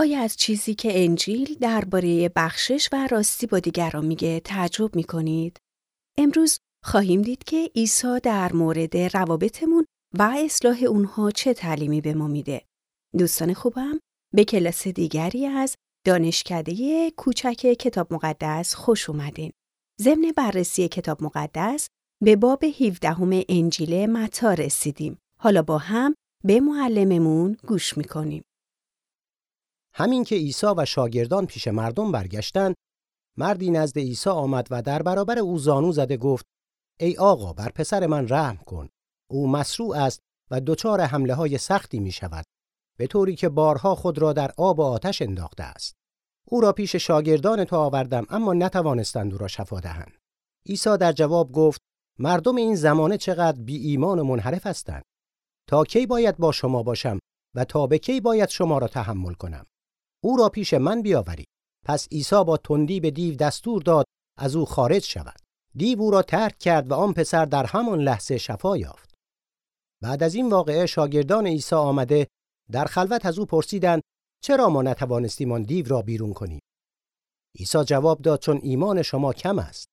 آیا از چیزی که انجیل درباره بخشش و راستی با دیگران میگه تعجب می‌کنید؟ امروز خواهیم دید که عیسی در مورد روابطمون و اصلاح اونها چه تعلیمی به ما میده. دوستان خوبم به کلاس دیگری از دانشکده کوچک کتاب مقدس خوش اومدین. ضمن بررسی کتاب مقدس به باب 17 انجیل متا رسیدیم. حالا با هم به معلممون گوش می‌کنیم. همین که عیسی و شاگردان پیش مردم برگشتند مردی نزد عیسی آمد و در برابر او زانو زده گفت ای آقا بر پسر من رحم کن. او مسروع است و دچار حمله های سختی می شود به طوری که بارها خود را در آب و آتش انداخته است. او را پیش شاگردان تو آوردم اما نتوانستند او را شفا دهند. عیسی در جواب گفت مردم این زمانه چقدر بی ایمان و منحرف هستند. تا کی باید با شما باشم و تا به کی باید شما را تحمل کنم؟ او را پیش من بیاورید پس عیسی با تندی به دیو دستور داد از او خارج شود. دیو او را ترک کرد و آن پسر در همان لحظه شفا یافت. بعد از این واقعه شاگردان عیسی آمده در خلوت از او پرسیدند چرا ما نتوانستیم آن دیو را بیرون کنیم؟ عیسی جواب داد چون ایمان شما کم است.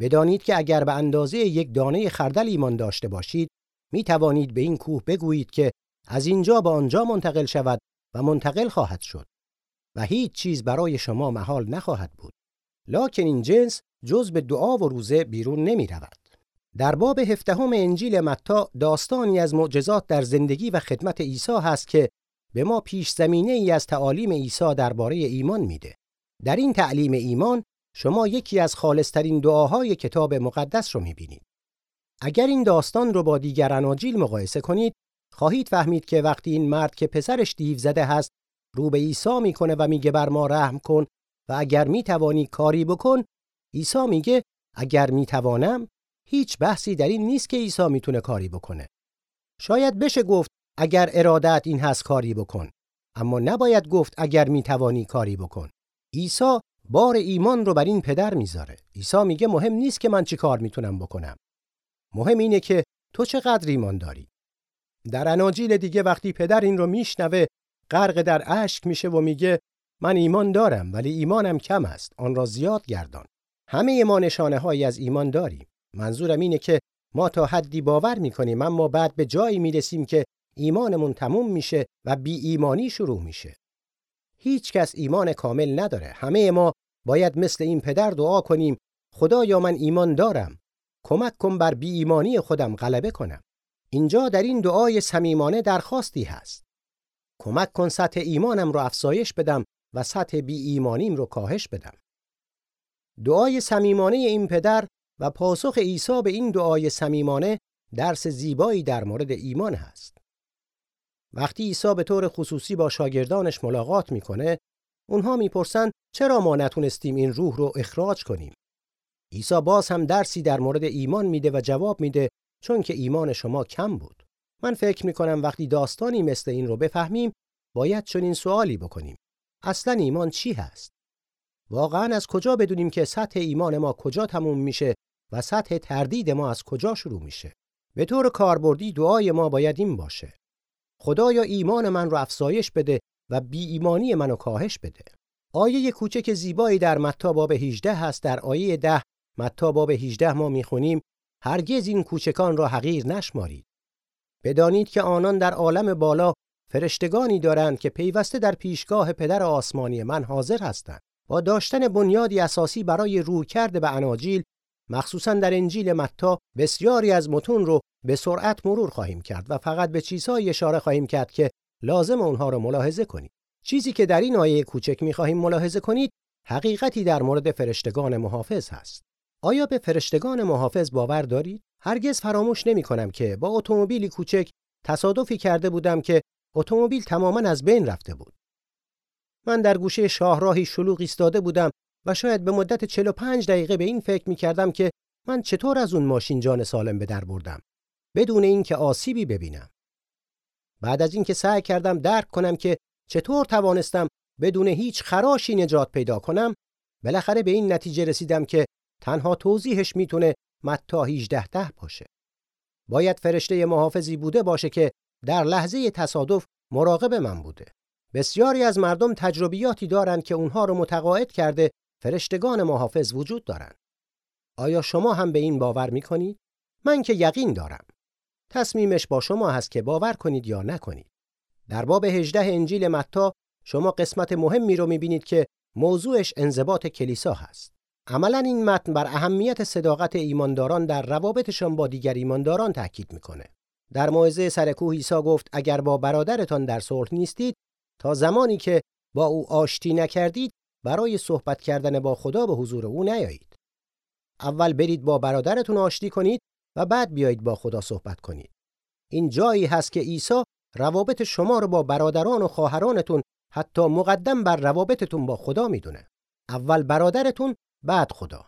بدانید که اگر به اندازه یک دانه خردل ایمان داشته باشید می توانید به این کوه بگویید که از اینجا به آنجا منتقل شود و منتقل خواهد شد. و هیچ چیز برای شما محال نخواهد بود لکن این جنس جز به دعا و روزه بیرون نمی رود. در باب هفدهم انجیل متا داستانی از معجزات در زندگی و خدمت عیسی هست که به ما پیش زمینه ای از تعالیم عیسی درباره ایمان میده. در این تعلیم ایمان شما یکی از خالصترین دعاهای کتاب مقدس رو می‌بینید. اگر این داستان رو با دیگر اناجیل مقایسه کنید، خواهید فهمید که وقتی این مرد که پسرش دیو زده هست رو به عیسی می‌کنه و میگه بر ما رحم کن و اگر می‌توانی کاری بکن عیسی میگه اگر می‌توانم هیچ بحثی در این نیست که عیسی می‌تونه کاری بکنه. شاید بشه گفت اگر ارادت این هست کاری بکن اما نباید گفت اگر می‌توانی کاری بکن. عیسی بار ایمان رو بر این پدر می‌ذاره. عیسی میگه مهم نیست که من چی کار می‌تونم بکنم. مهم اینه که تو چقدر ایمان داری. در اناجیل دیگه وقتی پدر این رو میشنوه غرق در اشک میشه و میگه من ایمان دارم ولی ایمانم کم است آن را زیاد گردان. همه ما نشانه هایی از ایمان داریم. منظورم اینه که ما تا حدی باور می‌کنیم اما بعد به جایی می‌رسیم که ایمانمون تموم میشه و بی ایمانی شروع میشه. هیچ کس ایمان کامل نداره. همه ما باید مثل این پدر دعا کنیم خدایا من ایمان دارم کمک کن بر بی ایمانی خودم غلبه کنم. اینجا در این دعای صمیمانه درخواستی هست. کمک کن سطح ایمانم رو افزایش بدم و سطح بی ایمانیم رو کاهش بدم. دعای صمیمانه این پدر و پاسخ عیسی به این دعای صمیمانه درس زیبایی در مورد ایمان هست. وقتی عیسی به طور خصوصی با شاگردانش ملاقات می‌کنه، اونها می‌پرسن چرا ما نتونستیم این روح رو اخراج کنیم؟ عیسی باز هم درسی در مورد ایمان میده و جواب میده چون که ایمان شما کم بود. من فکر می‌کنم وقتی داستانی مثل این رو بفهمیم باید چنین سوالی بکنیم. اصلا ایمان چی هست؟ واقعا از کجا بدونیم که سطح ایمان ما کجا تموم میشه و سطح تردید ما از کجا شروع میشه؟ به طور کاربردی دعای ما باید این باشه. خدایا ایمان من رو افزایش بده و بی ایمانی منو کاهش بده. آیه کوچک زیبایی در متا باب 18 هست در آیه 10 متا باب 18 ما می‌خونیم هرگز این کوچکان را حقیر نشمارید. بدانید که آنان در عالم بالا فرشتگانی دارند که پیوسته در پیشگاه پدر آسمانی من حاضر هستند. با داشتن بنیادی اساسی برای روی کرده به اناجیل مخصوصا در انجیل متا بسیاری از متون رو به سرعت مرور خواهیم کرد و فقط به چیزهایی اشاره خواهیم کرد که لازم اونها رو ملاحظه کنید. چیزی که در این آیه کوچک می‌خواهیم ملاحظه کنید حقیقتی در مورد فرشتگان محافظ هست. آیا به فرشتگان محافظ باور دارید؟ هرگز فراموش نمی کنم که با اتومبیلی کوچک تصادفی کرده بودم که اتومبیل تماما از بین رفته بود. من در گوشه شاهراهی شلوغ ایستاده بودم و شاید به مدت 45 دقیقه به این فکر می کردم که من چطور از اون ماشین جان سالم به در بردم بدون اینکه آسیبی ببینم. بعد از اینکه سعی کردم درک کنم که چطور توانستم بدون هیچ خراشی نجات پیدا کنم بالاخره به این نتیجه رسیدم که تنها توضیحش می‌تونه متا 18 ده باشه. باید فرشته محافظی بوده باشه که در لحظه تصادف مراقب من بوده. بسیاری از مردم تجربیاتی دارند که اونها رو متقاعد کرده فرشتگان محافظ وجود دارند. آیا شما هم به این باور می‌کنید؟ من که یقین دارم. تصمیمش با شما هست که باور کنید یا نکنید. در باب 18 انجیل متا شما قسمت مهمی رو می‌بینید که موضوعش انضباط کلیسا هست. عملا این متن بر اهمیت صداقت ایمانداران در روابطشان با دیگر ایمانداران تاکید می‌کنه. در موعظه سر کوه عیسی گفت اگر با برادرتان در صلح نیستید تا زمانی که با او آشتی نکردید برای صحبت کردن با خدا به حضور او نیایید. اول برید با برادرتون آشتی کنید و بعد بیایید با خدا صحبت کنید. این جایی هست که عیسی روابط شما رو با برادران و خواهرانتون حتی مقدم بر روابطتون با خدا می‌دونه. اول برادرتون بعد خدا.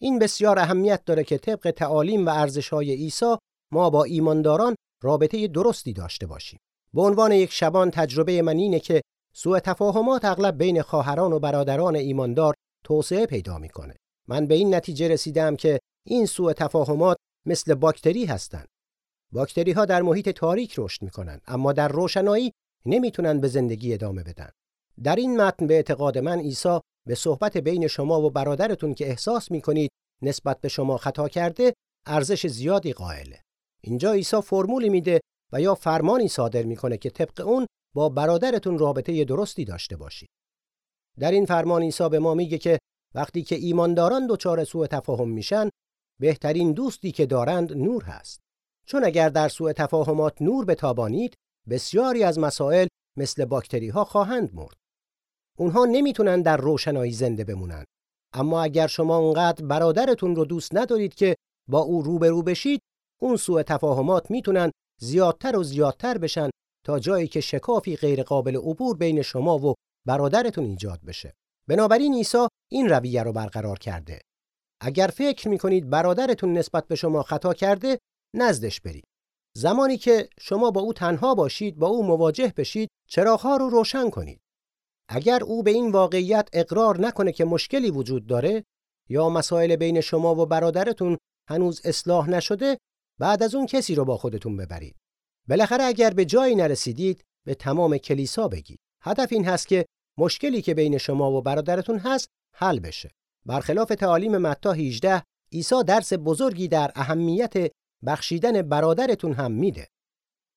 این بسیار اهمیت داره که طبق تعالیم و ارزش‌های عیسی ما با ایمانداران رابطه درستی داشته باشیم. به عنوان یک شبان تجربه من اینه که سوء تفاهمات اغلب بین خواهران و برادران ایماندار توسعه پیدا می‌کنه. من به این نتیجه رسیدم که این سوء تفاهمات مثل باکتری هستند. باکتری ها در محیط تاریک رشد می‌کنن اما در روشنایی نمی‌تونن به زندگی ادامه بدن. در این متن به اعتقاد من عیسی به صحبت بین شما و برادرتون که احساس می‌کنید نسبت به شما خطا کرده ارزش زیادی قائله. اینجا عیسی فرمولی میده و یا فرمانی صادر می‌کنه که طبق اون با برادرتون رابطه درستی داشته باشید. در این فرمان عیسی به ما میگه که وقتی که ایمانداران دچار سوء تفاهم میشن بهترین دوستی که دارند نور هست. چون اگر در سوء تفاهمات نور بتابانید بسیاری از مسائل مثل باکتری ها خواهند مرد. اونها نمی‌تونن در روشنایی زنده بمونن. اما اگر شما اونقدر برادرتون رو دوست ندارید که با او روبرو بشید، اون سوء تفاهمات می‌تونن زیادتر و زیادتر بشن تا جایی که شکافی غیرقابل عبور بین شما و برادرتون ایجاد بشه. بنابراین عیسی این رویه رو برقرار کرده. اگر فکر می‌کنید برادرتون نسبت به شما خطا کرده، نزدش برید. زمانی که شما با او تنها باشید، با او مواجه بشید، چراغها رو روشن کنید. اگر او به این واقعیت اقرار نکنه که مشکلی وجود داره یا مسائل بین شما و برادرتون هنوز اصلاح نشده، بعد از اون کسی رو با خودتون ببرید. بالاخره اگر به جایی نرسیدید، به تمام کلیسا بگید. هدف این هست که مشکلی که بین شما و برادرتون هست حل بشه. برخلاف تعالیم متا 18 عیسی درس بزرگی در اهمیت بخشیدن برادرتون هم میده.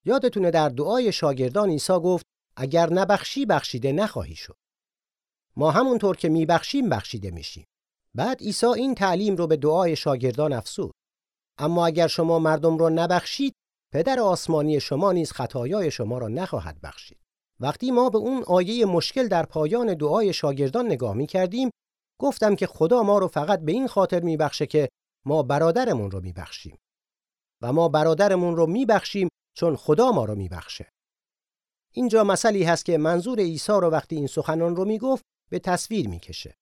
یادتونه در دعای شاگردان عیسی گفت اگر نبخشی بخشیده نخواهی شد. ما همونطور که میبخشیم بخشیده میشیم. بعد عیسی این تعلیم رو به دعای شاگردان افسود. اما اگر شما مردم رو نبخشید پدر آسمانی شما نیز خطایای شما را نخواهد بخشید. وقتی ما به اون آیه مشکل در پایان دعای شاگردان نگاه می کردیم گفتم که خدا ما رو فقط به این خاطر میبخشه که ما برادرمون رو میبخشیم و ما برادرمون رو میبخشیم چون خدا ما رو میبخشه. اینجا مسئله هست که منظور عیسی رو وقتی این سخنان رو می‌گفت به تصویر می‌کشه.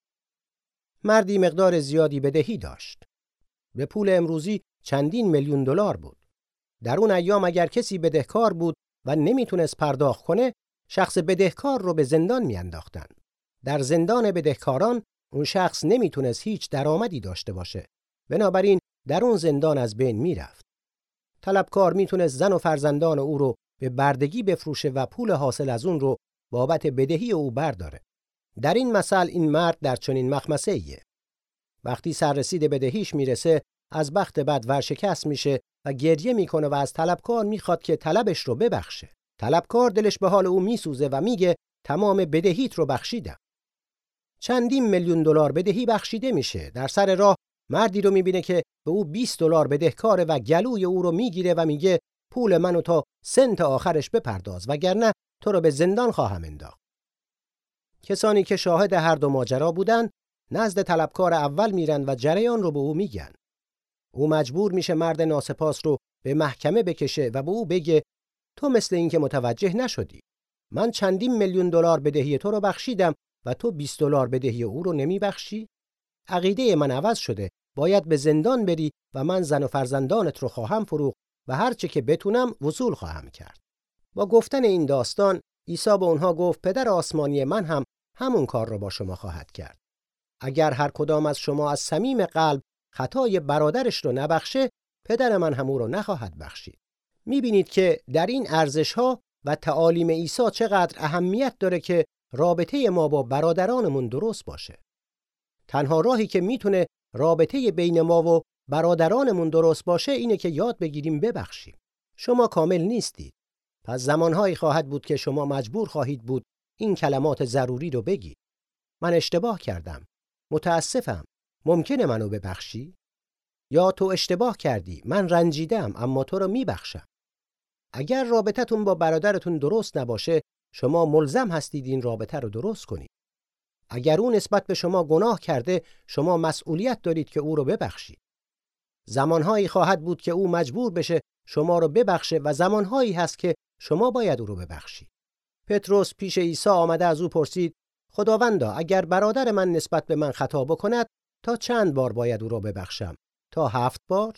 مردی مقدار زیادی بدهی داشت. به پول امروزی چندین میلیون دلار بود. در اون ایام اگر کسی بدهکار بود و نمی‌تونست پرداخت کنه، شخص بدهکار رو به زندان میانداختن. در زندان بدهکاران اون شخص نمی‌تونست هیچ درآمدی داشته باشه. بنابراین در اون زندان از بین می‌رفت. طلبکار می‌تونست زن و فرزندان او رو به بردگی بفروشه و پول حاصل از اون رو بابت بدهی او برداره. در این مثل این مرد در چنین مخمسه ایه. وقتی سررسید بدهیش می‌رسه از بخت بد ورشکست میشه و گریه می‌کنه و از طلبکار می‌خواد که طلبش رو ببخشه. طلبکار دلش به حال او میسوزه و میگه تمام بدهیت رو بخشیدم. چندین میلیون دلار بدهی بخشیده میشه. در سر راه مردی رو می‌بینه که به او 20 دلار بدهکاره و گلوی او رو می‌گیره و میگه پول منو تا سنت آخرش بپرداز وگرنه تو رو به زندان خواهم انداخت. کسانی که شاهد هر دو ماجرا بودن نزد طلبکار اول میرن و جریان رو به او میگن. او مجبور میشه مرد ناسپاس رو به محکمه بکشه و به او بگه تو مثل اینکه متوجه نشدی. من چندین میلیون دلار بدهی تو رو بخشیدم و تو 20 دلار بدهی او رو نمیبخشی؟ عقیده من عوض شده. باید به زندان بری و من زن و فرزندانت رو خواهم فروخت و هر چه که بتونم وصول خواهم کرد. با گفتن این داستان عیسی به اونها گفت پدر آسمانی من هم همون کار رو با شما خواهد کرد. اگر هر کدام از شما از صمیم قلب خطای برادرش رو نبخشه پدر من هم او رو نخواهد بخشید. می‌بینید که در این ارزش ها و تعالیم عیسی چقدر اهمیت داره که رابطه ما با برادرانمون درست باشه. تنها راهی که می‌تونه رابطه بین ما و برادرانمون درست باشه اینه که یاد بگیریم ببخشیم. شما کامل نیستید. پس زمانهایی خواهد بود که شما مجبور خواهید بود این کلمات ضروری رو بگید. من اشتباه کردم. متاسفم. ممکنه منو ببخشی؟ یا تو اشتباه کردی. من رنجیدم اما تو رو میبخشم. اگر رابطتون با برادرتون درست نباشه شما ملزم هستید این رابطه رو درست کنید. اگر او نسبت به شما گناه کرده شما مسئولیت دارید که او رو ببخشید. زمانهایی خواهد بود که او مجبور بشه شما رو ببخشه و زمانهایی هست که شما باید او رو ببخشید. پتروس پیش عیسی آمده از او پرسید خداوندا اگر برادر من نسبت به من خطا بکند تا چند بار باید او را ببخشم؟ تا هفت بار؟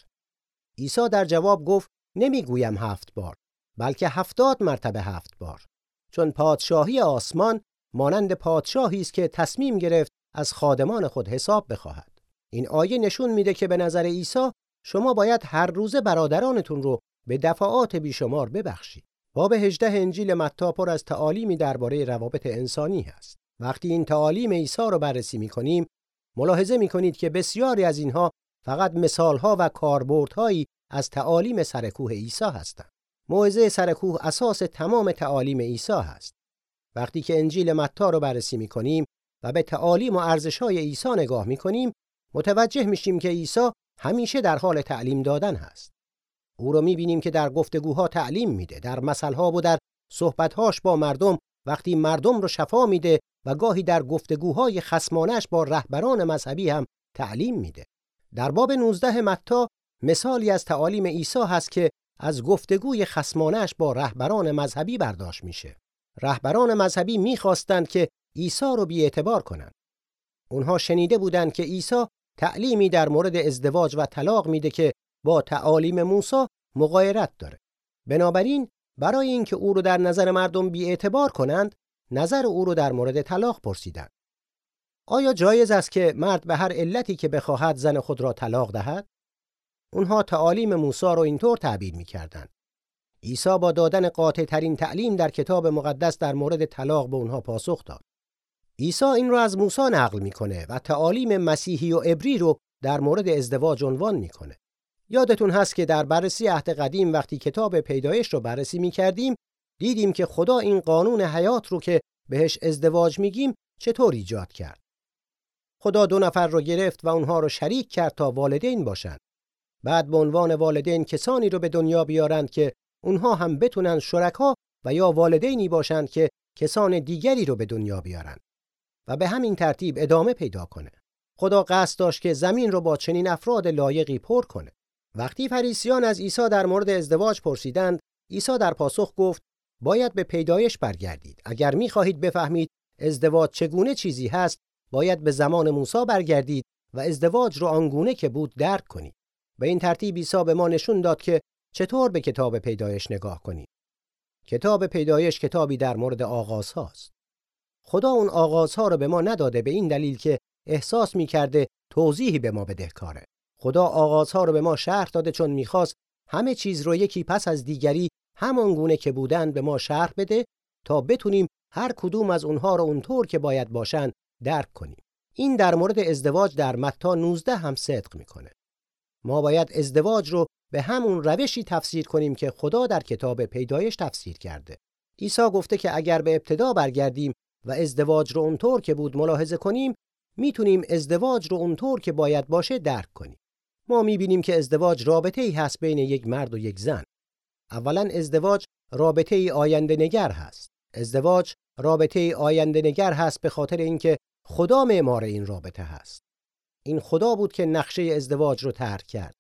عیسی در جواب گفت نمی‌گویم هفت بار بلکه هفتاد مرتبه هفت بار. چون پادشاهی آسمان مانند پادشاهی است که تصمیم گرفت از خادمان خود حساب بخواهد. این آیه نشون میده که به نظر عیسی شما باید هر روزه برادرانتون رو به دفعات بیشمار ببخشید. باب 18 انجیل متی پر از تعالیمی درباره روابط انسانی است وقتی این تعالیم عیسی رو بررسی می‌کنیم ملاحظه می‌کنید که بسیاری از اینها فقط مثالها و کاربردهایی از تعالیم سرکوه عیسی هستند. موعظه سرکوه اساس تمام تعالیم عیسی هست. وقتی که انجیل متی رو بررسی می‌کنیم و به تعالیم و ارزش‌های عیسی نگاه می‌کنیم متوجه میشیم که عیسی همیشه در حال تعلیم دادن هست او رو می‌بینیم که در گفتگوها تعلیم میده در مثلها و در صحبتهاش با مردم وقتی مردم رو شفا میده و گاهی در گفتگوهای خسمانش با رهبران مذهبی هم تعلیم میده. در باب 19 متا مثالی از تعالیم عیسی هست که از گفتگوی خسمانش با رهبران مذهبی برداشت میشه. رهبران مذهبی می‌خواستند که عیسی رو بیاعتبار کنند. اونها شنیده بودند که عیسی تعلیمی در مورد ازدواج و طلاق میده که با تعالیم موسی مغایرت داره. بنابراین برای اینکه او رو در نظر مردم بیاعتبار کنند نظر او رو در مورد طلاق پرسیدند. آیا جایز است که مرد به هر علتی که بخواهد زن خود را طلاق دهد؟ اونها تعالیم موسی رو اینطور تعبیر می‌کردند. عیسی با دادن قاطع ترین تعلیم در کتاب مقدس در مورد طلاق به اونها پاسخ داد. عیسی این رو از موسی نقل می‌کنه و تعالیم مسیحی و عبری رو در مورد ازدواج عنوان می‌کنه. یادتون هست که در بررسی عهد قدیم وقتی کتاب پیدایش رو بررسی می‌کردیم دیدیم که خدا این قانون حیات رو که بهش ازدواج میگیم چطور ایجاد کرد. خدا دو نفر رو گرفت و اونها رو شریک کرد تا والدین باشند. بعد به عنوان والدین کسانی رو به دنیا بیارند که اونها هم بتونن شرکا و یا والدینی باشند که کسان دیگری رو به دنیا بیارند و به همین ترتیب ادامه پیدا کنه. خدا قصد داشت که زمین رو با چنین افراد لایقی پر کنه. وقتی فریسیان از عیسی در مورد ازدواج پرسیدند، عیسی در پاسخ گفت باید به پیدایش برگردید. اگر می‌خواهید بفهمید ازدواج چگونه چیزی هست، باید به زمان موسی برگردید و ازدواج رو آنگونه که بود درک کنید. به این ترتیب عیسی به ما نشون داد که چطور به کتاب پیدایش نگاه کنیم. کتاب پیدایش کتابی در مورد آغاز هاست. خدا اون آغازها رو به ما نداده به این دلیل که احساس می‌کرده توضیحی به ما بدهکاره. خدا آغازها رو به ما شرح داده چون می‌خواست همه چیز رو یکی پس از دیگری همان گونه که بودن به ما شرح بده تا بتونیم هر کدوم از اونها رو اونطور که باید باشن درک کنیم. این در مورد ازدواج در متا 19 هم صدق می‌کنه. ما باید ازدواج رو به همون روشی تفسیر کنیم که خدا در کتاب پیدایش تفسیر کرده. عیسی گفته که اگر به ابتدا برگردیم و ازدواج رو اونطور که بود ملاحظه کنیم می‌تونیم ازدواج رو اونطور که باید باشه درک کنیم. ما می‌بینیم که ازدواج رابطه ای هست بین یک مرد و یک زن. اولا ازدواج رابطه ای آینده نگر هست. ازدواج رابطه ای آینده نگر هست به خاطر اینکه خدا معمار این رابطه هست. این خدا بود که نقشه ازدواج رو ترک کرد.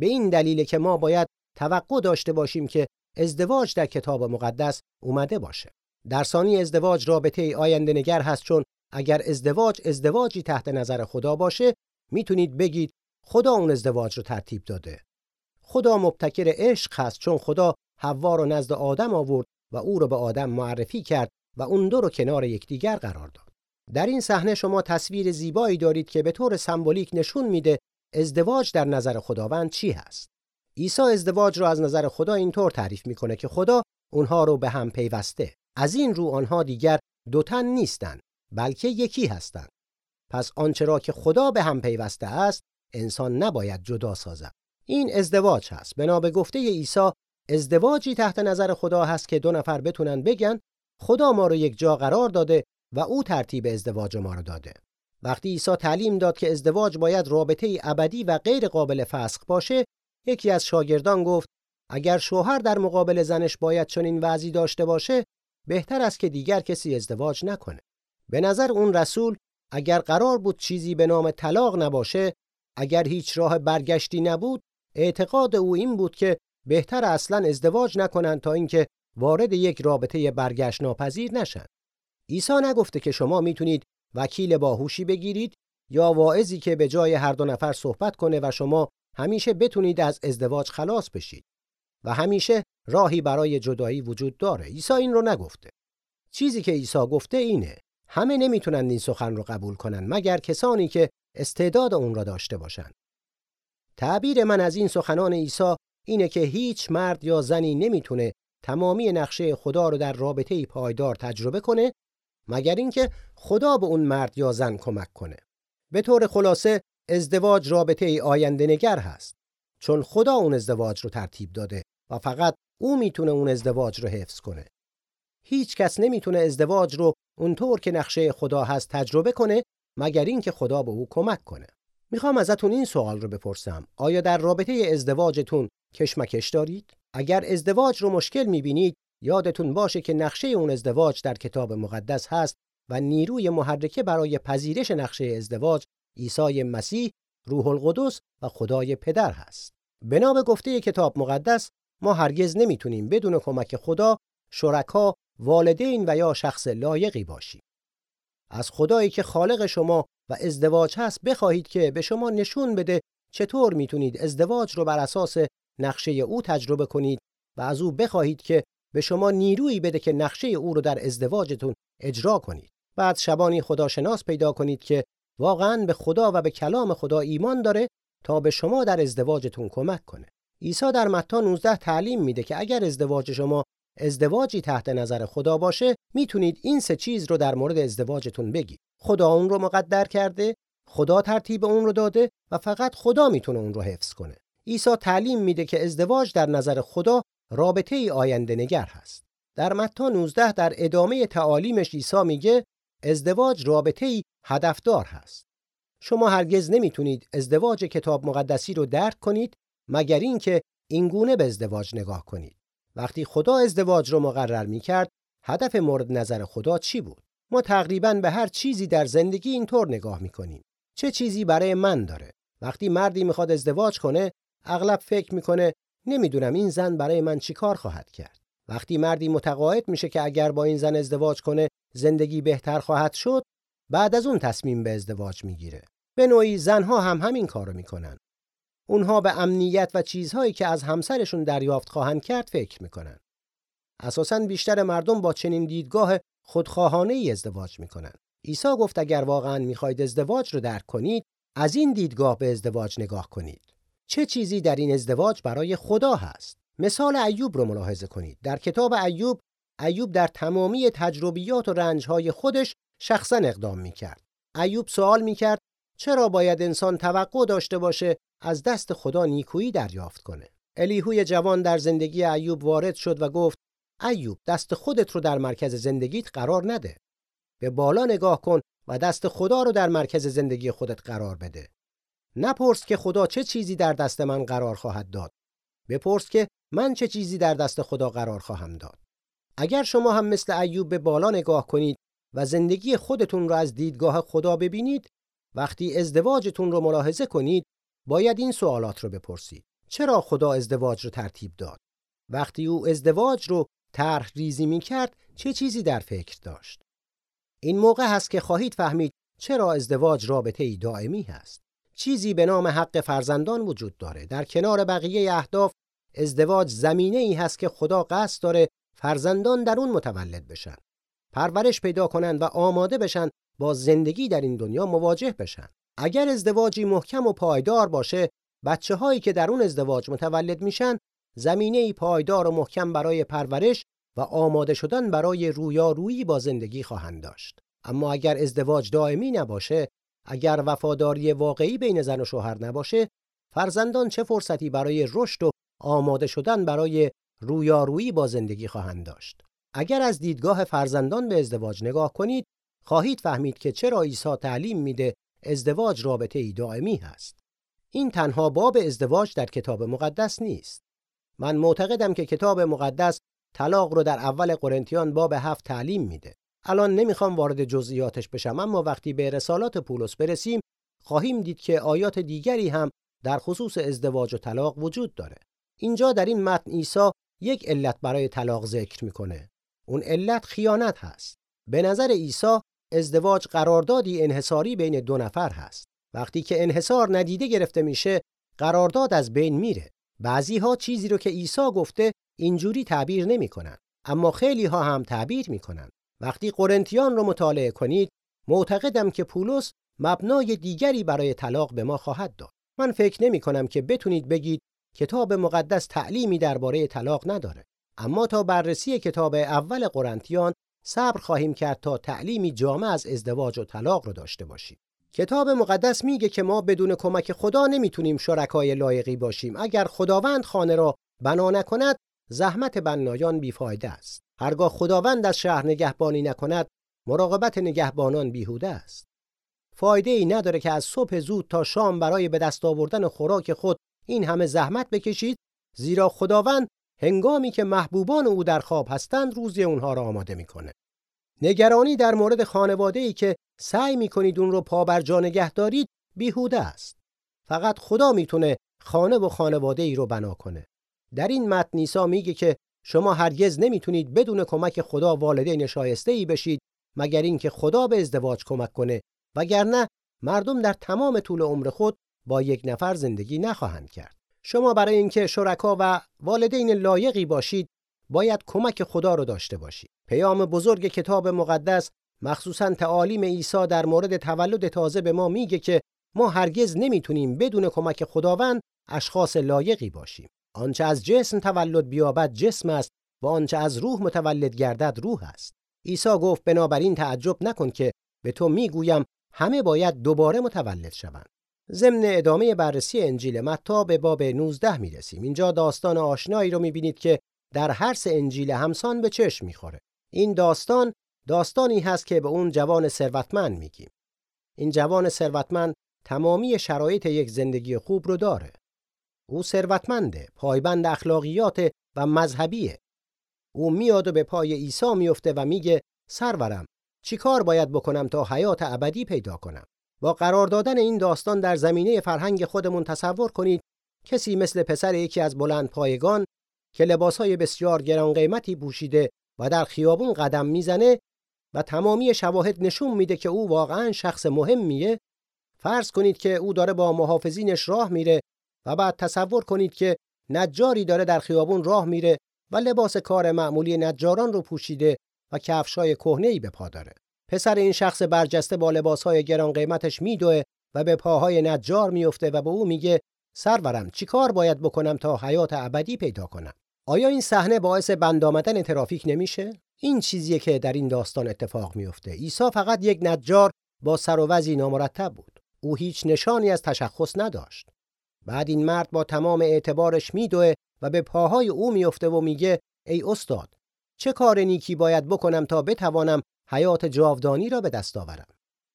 به این دلیل که ما باید توقع داشته باشیم که ازدواج در کتاب مقدس اومده باشه. در ثانی ازدواج رابطه ای آینده نگر هست چون اگر ازدواج ازدواجی تحت نظر خدا باشه می‌تونید بگید خدا اون ازدواج رو ترتیب داده. خدا مبتکر عشق هست چون خدا حوا رو نزد آدم آورد و او رو به آدم معرفی کرد و اون دو رو کنار یکدیگر قرار داد. در این صحنه شما تصویر زیبایی دارید که به طور سمبولیک نشون میده ازدواج در نظر خداوند چی هست. عیسی ازدواج رو از نظر خدا اینطور تعریف می‌کنه که خدا اونها رو به هم پیوسته از این رو آنها دیگر دو تن نیستند بلکه یکی هستند. پس آنچه را که خدا به هم پیوسته است انسان نباید جدا سازد. این ازدواج هست. بنا به گفته عیسی ازدواجی تحت نظر خدا هست که دو نفر بتونن بگن خدا ما رو یک جا قرار داده و او ترتیب ازدواج ما رو داده. وقتی عیسی تعلیم داد که ازدواج باید رابطه ابدی و غیر قابل فسخ باشه یکی از شاگردان گفت اگر شوهر در مقابل زنش باید چنین وضعی داشته باشه بهتر است که دیگر کسی ازدواج نکنه. به نظر اون رسول اگر قرار بود چیزی به نام طلاق نباشه اگر هیچ راه برگشتی نبود اعتقاد او این بود که بهتر اصلا ازدواج نکنن تا اینکه وارد یک رابطه برگشت ناپذیر نشن. عیسی نگفته که شما می‌تونید وکیل باهوشی بگیرید یا واعظی که به جای هر دو نفر صحبت کنه و شما همیشه بتونید از ازدواج خلاص بشید. و همیشه راهی برای جدایی وجود داره. عیسی این رو نگفته. چیزی که عیسی گفته اینه همه نمی‌تونن این سخن رو قبول کنن مگر کسانی که استعداد اون را داشته باشند تعبیر من از این سخنان عیسی اینه که هیچ مرد یا زنی نمی‌تونه تمامی نقشه خدا رو در رابطه پایدار تجربه کنه مگر اینکه خدا به اون مرد یا زن کمک کنه. به طور خلاصه ازدواج رابطه ای آینده نگر هست. چون خدا اون ازدواج رو ترتیب داده و فقط او می‌تونه اون ازدواج رو حفظ کنه. هیچ کس نمی‌تونه ازدواج رو اونطور که نقشه خدا هست تجربه کنه مگر اینکه خدا به او کمک کنه. می‌خوام ازتون این سوال رو بپرسم. آیا در رابطه ازدواجتون کشمکش دارید؟ اگر ازدواج رو مشکل می‌بینید یادتون باشه که نقشه اون ازدواج در کتاب مقدس هست و نیروی محرکه برای پذیرش نقشه ازدواج عیسی مسیح روح القدس و خدای پدر هست. بنا به گفته کتاب مقدس ما هرگز نمی‌تونیم بدون کمک خدا شرکا والدین و یا شخص لایقی باشیم. از خدایی که خالق شما و ازدواج هست بخواهید که به شما نشون بده چطور می‌تونید ازدواج رو بر اساس نقشه او تجربه کنید و از او بخواهید که به شما نیرویی بده که نقشه او رو در ازدواجتون اجرا کنید. بعد شبانی خداشناس پیدا کنید که واقعا به خدا و به کلام خدا ایمان داره تا به شما در ازدواجتون کمک کنه. عیسی در متی 19 تعلیم میده که اگر ازدواج شما ازدواجی تحت نظر خدا باشه می‌تونید این سه چیز رو در مورد ازدواجتون بگید. خدا اون رو مقدر کرده خدا ترتیب اون رو داده و فقط خدا می‌تونه اون رو حفظ کنه. عیسی تعلیم میده که ازدواج در نظر خدا رابطه ای آینده نگر هست. در متی 19 در ادامه تعالیمش عیسی میگه ازدواج رابطه ای هدفدار هست. شما هرگز نمی‌تونید ازدواج کتاب مقدسی رو درک کنید مگر اینکه اینگونه به ازدواج نگاه کنید. وقتی خدا ازدواج رو مقرر می‌کرد هدف مورد نظر خدا چی بود؟ ما تقریبا به هر چیزی در زندگی اینطور نگاه می‌کنیم. چه چیزی برای من داره؟ وقتی مردی می‌خواد ازدواج کنه اغلب فکر می‌کنه نمی‌دونم این زن برای من چی کار خواهد کرد. وقتی مردی متقاعد میشه که اگر با این زن ازدواج کنه زندگی بهتر خواهد شد بعد از اون تصمیم به ازدواج می‌گیره. به نوعی زنها هم همین کارو می‌کنن. اونها به امنیت و چیزهایی که از همسرشون دریافت خواهند کرد فکر می‌کنن. اساسا بیشتر مردم با چنین دیدگاه خودخواهانه ای ازدواج می‌کنن. عیسی گفت اگر واقعا می‌خواید ازدواج رو درک کنید از این دیدگاه به ازدواج نگاه کنید. چه چیزی در این ازدواج برای خدا هست؟ مثال ایوب رو ملاحظه کنید. در کتاب ایوب ایوب در تمامی تجربیات و رنجهای خودش شخصا اقدام می‌کرد. ایوب سوال می‌کرد چرا باید انسان توقع داشته باشه از دست خدا نیکویی دریافت کنه. الیهوی جوان در زندگی ایوب وارد شد و گفت ایوب دست خودت رو در مرکز زندگیت قرار نده. به بالا نگاه کن و دست خدا رو در مرکز زندگی خودت قرار بده. نپرس که خدا چه چیزی در دست من قرار خواهد داد. بپرس که من چه چیزی در دست خدا قرار خواهم داد. اگر شما هم مثل ایوب به بالا نگاه کنید و زندگی خودتون رو از دیدگاه خدا ببینید وقتی ازدواجتون رو ملاحظه کنید باید این سوالات رو بپرسید. چرا خدا ازدواج رو ترتیب داد؟ وقتی او ازدواج رو طرح ریزی می کرد چه چیزی در فکر داشت؟ این موقع هست که خواهید فهمید چرا ازدواج رابطه ای دائمی هست. چیزی به نام حق فرزندان وجود داره. در کنار بقیه اهداف ازدواج زمینه ای هست که خدا قصد داره فرزندان در اون متولد بشن. پرورش پیدا کنند و آماده بشن با زندگی در این دنیا مواجه بشن. اگر ازدواجی محکم و پایدار باشه بچه هایی که در اون ازدواج متولد میشن زمینه ای پایدار و محکم برای پرورش و آماده شدن برای رویارویی با زندگی خواهند داشت. اما اگر ازدواج دائمی نباشه اگر وفاداری واقعی بین زن و شوهر نباشه فرزندان چه فرصتی برای رشد و آماده شدن برای رویارویی با زندگی خواهند داشت. اگر از دیدگاه فرزندان به ازدواج نگاه کنید خواهید فهمید که چرا عیسی تعلیم میده ازدواج رابطه ای دائمی هست. این تنها باب ازدواج در کتاب مقدس نیست. من معتقدم که کتاب مقدس طلاق رو در اول قرنتیان باب هفت تعلیم میده. الان نمی‌خوام وارد جزئیاتش بشم اما وقتی به رسالات پولس برسیم خواهیم دید که آیات دیگری هم در خصوص ازدواج و طلاق وجود داره. اینجا در این متن عیسی یک علت برای طلاق ذکر می‌کنه. اون علت خیانت هست. به نظر عیسی ازدواج قراردادی انحصاری بین دو نفر هست. وقتی که انحصار ندیده گرفته میشه قرارداد از بین میره. بعضی ها چیزی رو که عیسی گفته اینجوری تعبیر نمی‌کنن اما خیلی ها هم تعبیر می‌کنن. وقتی قرنتیان رو مطالعه کنید معتقدم که پولس مبنای دیگری برای طلاق به ما خواهد داد. من فکر نمی کنم که بتونید بگید کتاب مقدس تعلیمی درباره طلاق نداره. اما تا بررسی کتاب اول قرنتیان صبر خواهیم کرد تا تعلیمی جامع از ازدواج و طلاق رو داشته باشیم. کتاب مقدس میگه که ما بدون کمک خدا نمی‌تونیم شرکای لایقی باشیم. اگر خداوند خانه را بنا نکند زحمت بنایان بیفایده است. هرگاه خداوند از شهر نگهبانی نکند مراقبت نگهبانان بیهوده است. فایده ای نداره که از صبح زود تا شام برای به دست آوردن خوراک خود این همه زحمت بکشید زیرا خداوند هنگامی که محبوبان او در خواب هستند روزی اونها را آماده می‌کنه. نگرانی در مورد خانواده ای که سعی می‌کنید اون رو پا جا نگه دارید بیهوده است. فقط خدا می‌تونه خانه و خانواده ای رو بنا کنه. در این متن عیسی میگه که شما هرگز نمی‌تونید بدون کمک خدا والدین شایسته ای بشید مگر اینکه خدا به ازدواج کمک کنه وگرنه مردم در تمام طول عمر خود با یک نفر زندگی نخواهند کرد. شما برای اینکه شرکا و والدین لایقی باشید باید کمک خدا رو داشته باشید. پیام بزرگ کتاب مقدس مخصوصا تعالیم عیسی در مورد تولد تازه به ما میگه که ما هرگز نمی‌تونیم بدون کمک خداوند اشخاص لایقی باشیم. آنچه از جسم تولد بیابد جسم است و آنچه از روح متولد گردد روح است. عیسی گفت بنابراین تعجب نکن که به تو می‌گویم همه باید دوباره متولد شوند. ضمن ادامه بررسی انجیل متی به باب 19 می‌رسیم. اینجا داستان آشنایی رو می‌بینید که در هر سه انجیل همسان به چشم می‌خوره. این داستان داستانی هست که به اون جوان ثروتمند میگیم. این جوان ثروتمند تمامی شرایط یک زندگی خوب رو داره. او ثروتمنده پایبند اخلاقیات و مذهبیه. او میاد و به پای عیسی میفته و میگه سرورم چیکار باید بکنم تا حیات ابدی پیدا کنم؟ با قرار دادن این داستان در زمینه فرهنگ خودمون تصور کنید کسی مثل پسر یکی از بلند پایگان که لباسهای بسیار گران قیمتی پوشیده و در خیابون قدم می‌زنه و تمامی شواهد نشون میده که او واقعا شخص مهمیه فرض کنید که او داره با محافظینش راه میره و بعد تصور کنید که نجاری داره در خیابون راه میره و لباس کار معمولی نجاران رو پوشیده و کفشای کهنه‌ای به پا داره. پسر این شخص برجسته با لباسهای گران قیمتش میدوه و به پاهای نجار میفته و به او میگه سرورم چیکار باید بکنم تا حیات ابدی پیدا کنم؟ آیا این صحنه باعث بند آمدن ترافیک نمیشه؟ این چیزیه که در این داستان اتفاق میفته عیسی فقط یک نجار با سر و وضعی نامرتب بود. او هیچ نشانی از تشخص نداشت. بعد این مرد با تمام اعتبارش میدوه و به پاهای او میفته و میگه ای استاد چه کار نیکی باید بکنم تا بتوانم حیات جاودانی را به دست آورم.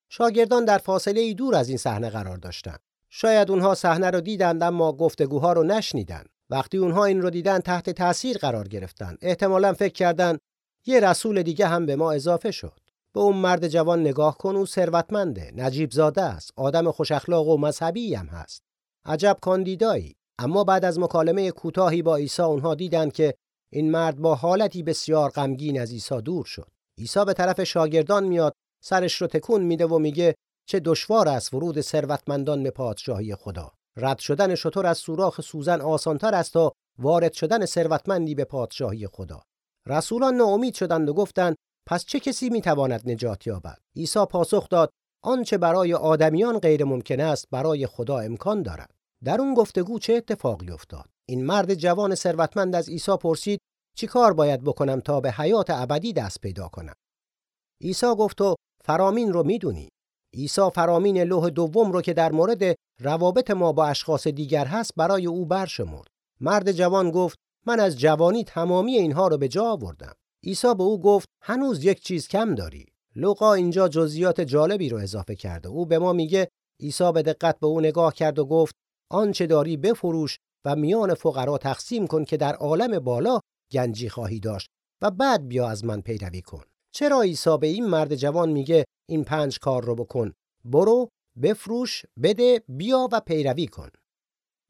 شاگردان در فاصله ای دور از این صحنه قرار داشتند. شاید اونها صحنه رو دیدند اما گفتگوها رو نشنیدند. وقتی اونها این رو دیدن تحت تاثیر قرار گرفتن احتمالا فکر کردند یه رسول دیگه هم به ما اضافه شد. به اون مرد جوان نگاه کن او ثروتمنده نجیب زاده است. آدم خوش اخلاق و مذهبی هم هست. عجب کاندیدایی. اما بعد از مکالمه کوتاهی با عیسی اونها دیدند که این مرد با حالتی بسیار غمگین از عیسی دور شد. عیسی به طرف شاگردان میاد سرش رو تکون میده و میگه چه دشوار است ورود ثروتمندان به پادشاهی خدا. رد شدن شطور از سوراخ سوزن آسانتر است تا وارد شدن ثروتمندی به پادشاهی خدا. رسولان ناامید شدند و گفتند پس چه کسی می‌تواند نجات یابد؟ عیسی پاسخ داد آنچه برای آدمیان غیر ممکن است برای خدا امکان دارد. در اون گفتگو چه اتفاقی افتاد؟ این مرد جوان ثروتمند از عیسی پرسید چی کار باید بکنم تا به حیات ابدی دست پیدا کنم؟ عیسی گفت تو فرامین رو می‌دونی. عیسی فرامین لوح دوم رو که در مورد روابط ما با اشخاص دیگر هست برای او برشمرد. مرد جوان گفت من از جوانی تمامی اینها رو به جا آوردم. عیسی به او گفت هنوز یک چیز کم داری. لوقا اینجا جزئیات جالبی رو اضافه کرده. او به ما میگه عیسی به دقت به او نگاه کرد و گفت آنچه داری بفروش و میان فقرا تقسیم کن که در عالم بالا گنجی خواهی داشت و بعد بیا از من پیروی کن. چرا عیسی به این مرد جوان میگه این پنج کار رو بکن؟ برو بفروش بده بیا و پیروی کن.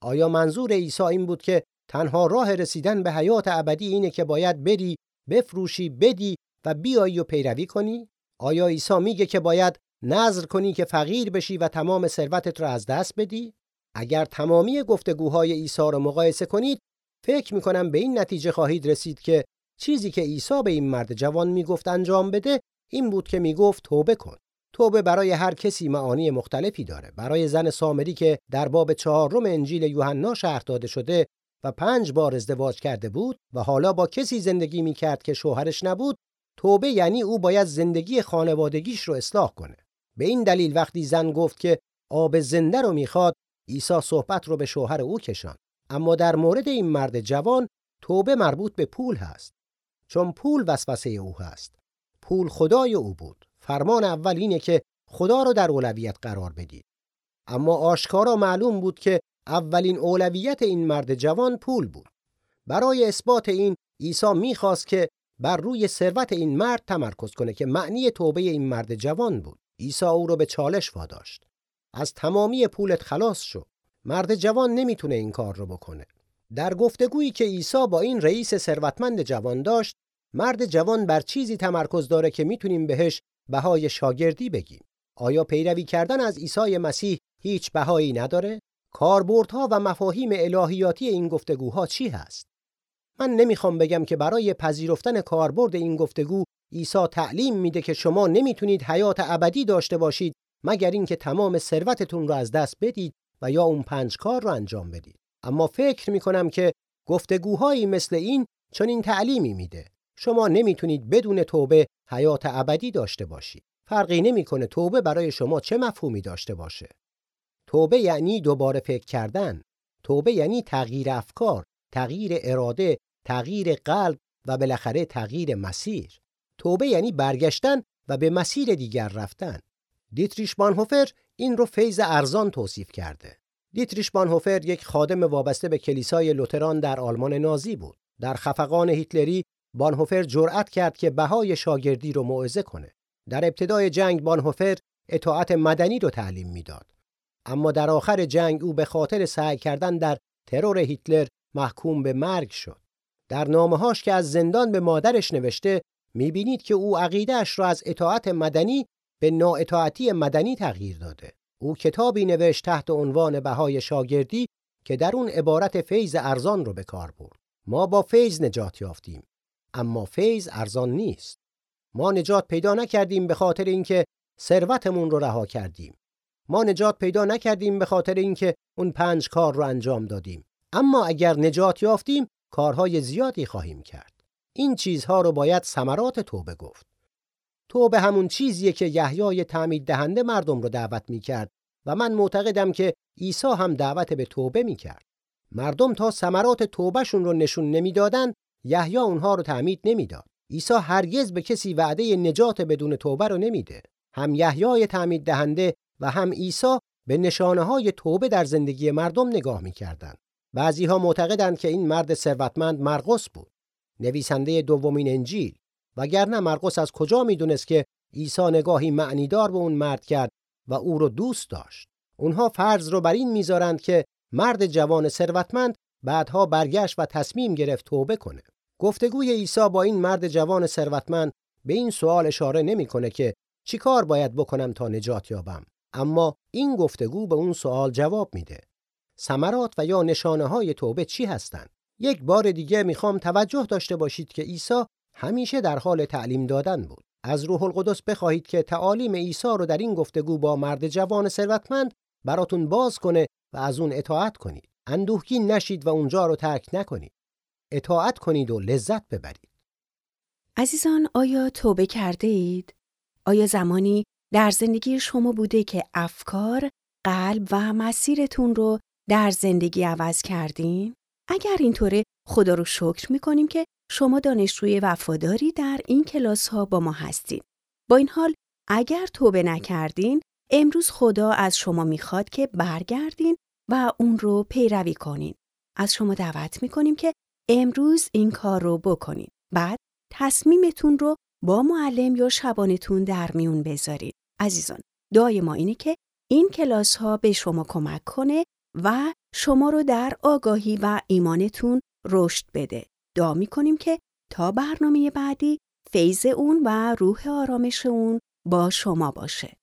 آیا منظور عیسی این بود که تنها راه رسیدن به حیات ابدی اینه که باید بری بفروشی بدی و بیایی و پیروی کنی؟ آیا عیسی میگه که باید نظر کنی که فقیر بشی و تمام ثروتت رو از دست بدی؟ اگر تمامی گفتگوهای عیسی رو مقایسه کنید فکر می‌کنم به این نتیجه خواهید رسید که چیزی که عیسی به این مرد جوان می‌گفت انجام بده این بود که می‌گفت توبه کن. توبه برای هر کسی معانی مختلفی داره. برای زن سامری که در باب چهارم انجیل یوحنا شرح داده شده و پنج بار ازدواج کرده بود و حالا با کسی زندگی می‌کرد که شوهرش نبود توبه یعنی او باید زندگی خانوادگیش رو اصلاح کنه. به این دلیل وقتی زن گفت که آب زنده رو می‌خواد عیسی صحبت رو به شوهر او کشان اما در مورد این مرد جوان توبه مربوط به پول هست چون پول وسوسه او هست. پول خدای او بود. فرمان اول اینه که خدا رو در اولویت قرار بدید اما آشکارا معلوم بود که اولین اولویت این مرد جوان پول بود. برای اثبات این عیسی می‌خواست که بر روی ثروت این مرد تمرکز کنه که معنی توبه این مرد جوان بود. عیسی او رو به چالش واداشت. از تمامی پولت خلاص شو. مرد جوان نمی‌تونه این کار رو بکنه. در گفتگویی که عیسی با این رئیس ثروتمند جوان داشت مرد جوان بر چیزی تمرکز داره که می‌تونیم بهش بهای شاگردی بگیم. آیا پیروی کردن از عیسی مسیح هیچ بهایی نداره؟ کاربردها و مفاهیم الهیاتی این گفتگوها چی هست؟ من نمی‌خوام بگم که برای پذیرفتن کاربرد این گفتگو عیسی تعلیم میده که شما نمی‌تونید حیات ابدی داشته باشید مگر اینکه تمام ثروتتون رو از دست بدید و یا اون پنج کار رو انجام بدید. اما فکر می‌کنم که گفتگوهایی مثل این چنین تعلیمی میده. شما نمی‌تونید بدون توبه حیات ابدی داشته باشید. فرقی نمی‌کنه توبه برای شما چه مفهومی داشته باشه. توبه یعنی دوباره فکر کردن. توبه یعنی تغییر افکار تغییر اراده تغییر قلب و بالاخره تغییر مسیر. توبه یعنی برگشتن و به مسیر دیگر رفتن. دیتریش بانهوفر این رو فیض ارزان توصیف کرده. دیتریش بانهوفر یک خادم وابسته به کلیسای لوتران در آلمان نازی بود. در خفقان هیتلری بانهوفر جرأت کرد که بهای شاگردی رو موعظه کنه. در ابتدای جنگ بانهوفر اطاعت مدنی رو تعلیم می‌داد. اما در آخر جنگ او به خاطر سعی کردن در ترور هیتلر محکوم به مرگ شد. در نامه‌هاش که از زندان به مادرش نوشته می‌بینید که او عقیدهش را از اطاعت مدنی به نااطاعتی مدنی تغییر داده. او کتابی نوشت تحت عنوان بهای شاگردی که در اون عبارت فیض ارزان رو به کار برد. ما با فیض نجات یافتیم اما فیض ارزان نیست. ما نجات پیدا نکردیم به خاطر اینکه ثروتمون رو رها کردیم. ما نجات پیدا نکردیم به خاطر اینکه اون پنج کار رو انجام دادیم. اما اگر نجات یافتیم کارهای زیادی خواهیم کرد. این چیزها رو باید ثمرات توبه گفت. توبه همون چیزیه که یحیای تعمید دهنده مردم رو دعوت می‌کرد و من معتقدم که عیسی هم دعوت به توبه می‌کرد. مردم تا ثمرات توبهشون رو نشون نمی‌دادن، یحیی اونها رو تعمید نمی‌داد. عیسی هرگز به کسی وعده نجات بدون توبه رو نمیده. هم یحیای تعمید دهنده و هم عیسی به نشانه های توبه در زندگی مردم نگاه می‌کردند. بعضی ها معتقدند که این مرد ثروتمند مرقس بود. نویسنده دومین انجیل وگرنه مرقس از کجا می‌دونست که عیسی نگاهی معنیدار به اون مرد کرد و او رو دوست داشت؟ اونها فرض رو بر این می‌ذارند که مرد جوان ثروتمند بعدها برگشت و تصمیم گرفت توبه کنه. گفتگوی عیسی با این مرد جوان ثروتمند به این سوال اشاره نمی‌کنه که چیکار باید بکنم تا نجات یابم اما این گفتگو به اون سوال جواب میده. ثمرات و یا نشانه های توبه چی هستند؟ یک بار دیگه می‌خوام توجه داشته باشید که عیسی همیشه در حال تعلیم دادن بود. از روح القدس بخواهید که تعالیم عیسی رو در این گفتگو با مرد جوان ثروتمند براتون باز کنه و از اون اطاعت کنید. اندوهگین نشید و اونجا رو ترک نکنید. اطاعت کنید و لذت ببرید. عزیزان آیا توبه کرده اید؟ آیا زمانی در زندگی شما بوده که افکار، قلب و مسیرتون رو در زندگی عوض کردین؟ اگر اینطوره خدا رو شکر می‌کنیم که شما دانشجوی وفاداری در این کلاس ها با ما هستید. با این حال اگر توبه نکردین امروز خدا از شما می‌خواد که برگردین و اون رو پیروی کنین. از شما دعوت می‌کنیم که امروز این کار رو بکنید. بعد تصمیمتون رو با معلم یا شبانتون در میون بذارید. عزیزان، دعای ما اینه که این کلاس ها به شما کمک کنه و شما رو در آگاهی و ایمانتون رشد بده. دعا می‌کنیم که تا برنامه بعدی فیض اون و روح آرامش اون با شما باشه.